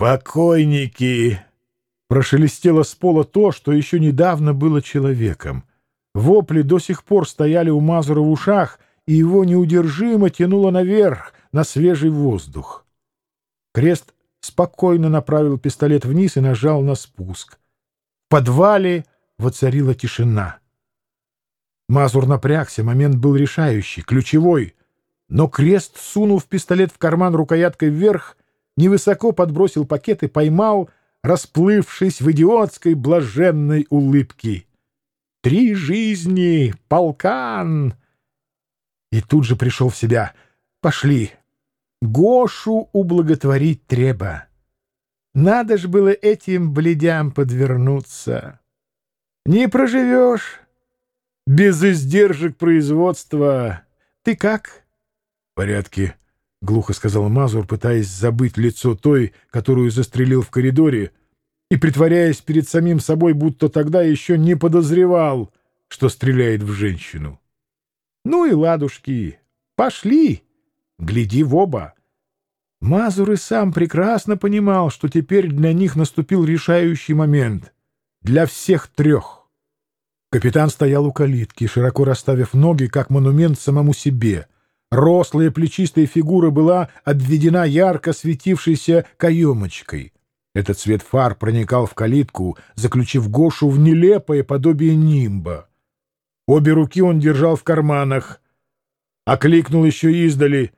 «Покойники!» Прошелестело с пола то, что еще недавно было человеком. Вопли до сих пор стояли у Мазура в ушах, и его неудержимо тянуло наверх, на свежий воздух. Крест спокойно направил пистолет вниз и нажал на спуск. В подвале воцарила тишина. Мазур напрягся, момент был решающий, ключевой. Но крест, сунув пистолет в карман рукояткой вверх, невысоко подбросил пакет и поймал, расплывшись в идиотской блаженной улыбке. «Три жизни! Полкан!» И тут же пришел в себя. «Пошли! Гошу ублаготворить треба. Надо ж было этим бледям подвернуться. Не проживешь!» без издержек производства. Ты как? — В порядке, — глухо сказал Мазур, пытаясь забыть лицо той, которую застрелил в коридоре, и притворяясь перед самим собой, будто тогда еще не подозревал, что стреляет в женщину. — Ну и ладушки, пошли, гляди в оба. Мазур и сам прекрасно понимал, что теперь для них наступил решающий момент. Для всех трех. Капитан стоял у калитки, широко расставив ноги, как монумент самому себе. Рослая плечистая фигура была обведена ярко светившейся каемочкой. Этот свет фар проникал в калитку, заключив Гошу в нелепое подобие нимба. Обе руки он держал в карманах. Окликнул еще издали.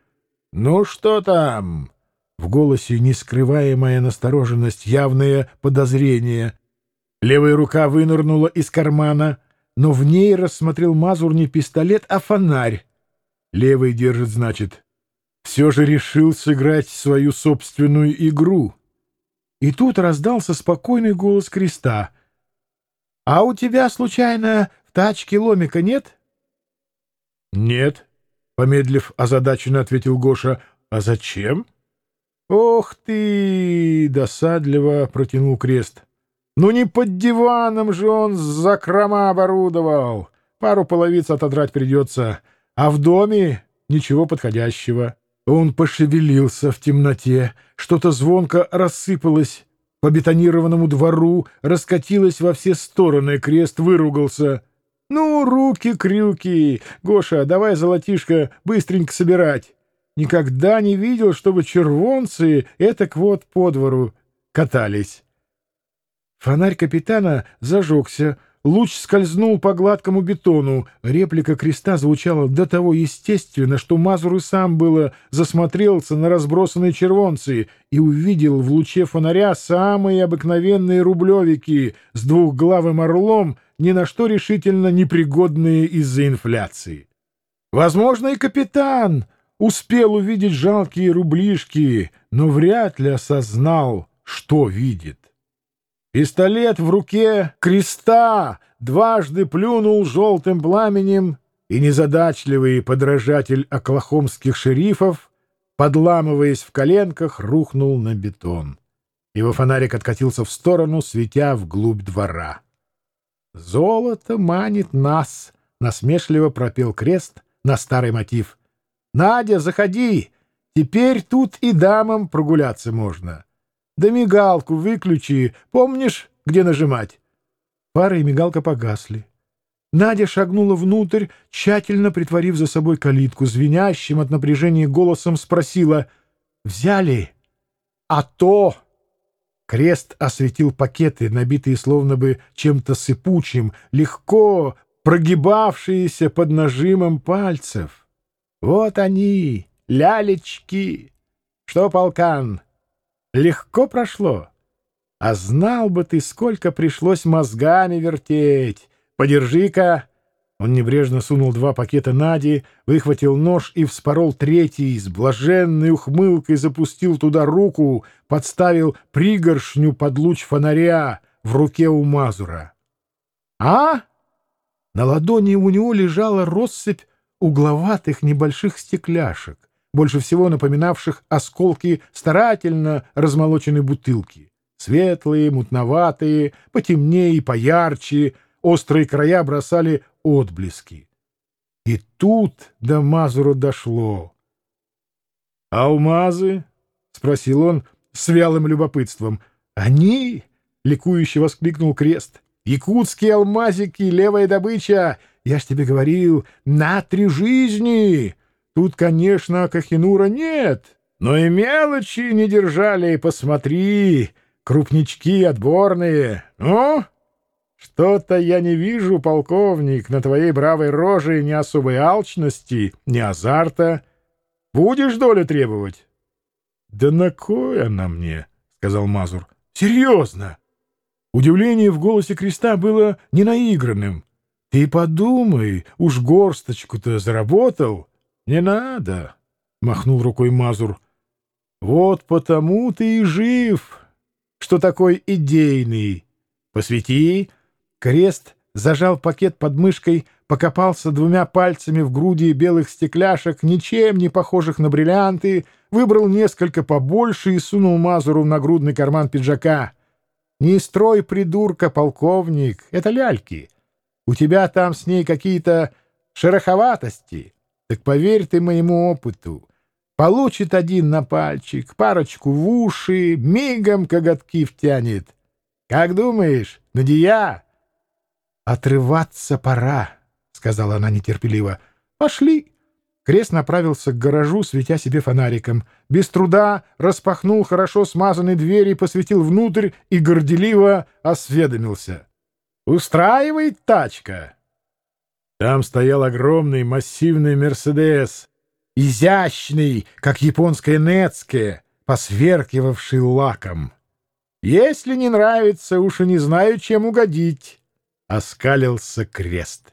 «Ну что там?» В голосе нескрываемая настороженность, явное подозрение. Левая рука вынырнула из кармана, но в ней рассмотрел Мазур не пистолет, а фонарь. Левый держит, значит. Все же решил сыграть свою собственную игру. И тут раздался спокойный голос креста. — А у тебя, случайно, в тачке ломика нет? — Нет, — помедлив озадаченно ответил Гоша. — А зачем? — Ох ты! — досадливо протянул крест. — ну не под диваном же он закрома оборудовал. Пару половиц отодрать придется, а в доме ничего подходящего. Он пошевелился в темноте, что-то звонко рассыпалось по бетонированному двору, раскатилось во все стороны, крест выругался. «Ну, руки-крюки! Гоша, давай золотишко быстренько собирать!» Никогда не видел, чтобы червонцы этак вот по двору катались. Фонарь капитана зажегся, луч скользнул по гладкому бетону. Реплика креста звучала до того естественно, что Мазур и сам было засмотрелся на разбросанные червонцы и увидел в луче фонаря самые обыкновенные рублевики с двухглавым орлом, ни на что решительно непригодные из-за инфляции. Возможно, и капитан успел увидеть жалкие рублишки, но вряд ли осознал, что видит. Пистолет в руке креста дважды плюнул желтым пламенем, и незадачливый подражатель оклахомских шерифов, подламываясь в коленках, рухнул на бетон. Его фонарик откатился в сторону, светя вглубь двора. «Золото манит нас!» — насмешливо пропел крест на старый мотив. «Надя, заходи! Теперь тут и дамам прогуляться можно!» Да мигалку выключи. Помнишь, где нажимать?» Пара и мигалка погасли. Надя шагнула внутрь, тщательно притворив за собой калитку, звенящим от напряжения голосом спросила «Взяли?» «А то!» Крест осветил пакеты, набитые словно бы чем-то сыпучим, легко прогибавшиеся под нажимом пальцев. «Вот они, лялечки! Что, полкан, Легко прошло. А знал бы ты, сколько пришлось мозгами вертеть. Подержи-ка. Он небрежно сунул два пакета Нади, выхватил нож и вспорол третий, с блаженной ухмылкой запустил туда руку, подставил пригоршню под луч фонаря в руке у Мазура. «А?» На ладони у него лежала россыпь угловатых небольших стекляшек больше всего напоминавших осколки старательно размолоченной бутылки. Светлые, мутноватые, потемнее и поярче, острые края бросали отблески. И тут до Мазура дошло. «Алмазы?» — спросил он, с вялым любопытством. «Они?» — ликующе воскликнул Крест. «Якутские алмазики, левая добыча! Я ж тебе говорил, на три жизни! Тут, конечно, Кахинура нет, но и мелочи не держали, посмотри, крупнички отборные. Ну, что-то я не вижу, полковник, на твоей бравой роже ни особой алчности, ни азарта. Будешь долю требовать? — Да на кой она мне? — сказал Мазур. — Серьезно! Удивление в голосе Креста было ненаигранным. — Ты подумай, уж горсточку-то заработал. — Не надо, — махнул рукой Мазур. — Вот потому ты и жив, что такой идейный. Посвети. Крест зажал пакет под мышкой, покопался двумя пальцами в груди белых стекляшек, ничем не похожих на бриллианты, выбрал несколько побольше и сунул Мазуру в нагрудный карман пиджака. «Не строй, придурка, полковник, это ляльки. У тебя там с ней какие-то шероховатости. Так поверь ты моему опыту. Получит один на пальчик, парочку в уши, мигом коготки втянет. Как думаешь, Надия?» «Отрываться пора», — сказала она нетерпеливо. «Пошли». Крест направился к гаражу, светя себе фонариком. Без труда распахнул хорошо смазанные двери, посветил внутрь и горделиво осведомился. «Устраивает тачка?» Там стоял огромный массивный «Мерседес», изящный, как японская Нецке, посверкивавший лаком. «Если не нравится, уж и не знаю, чем угодить» оскалился крест.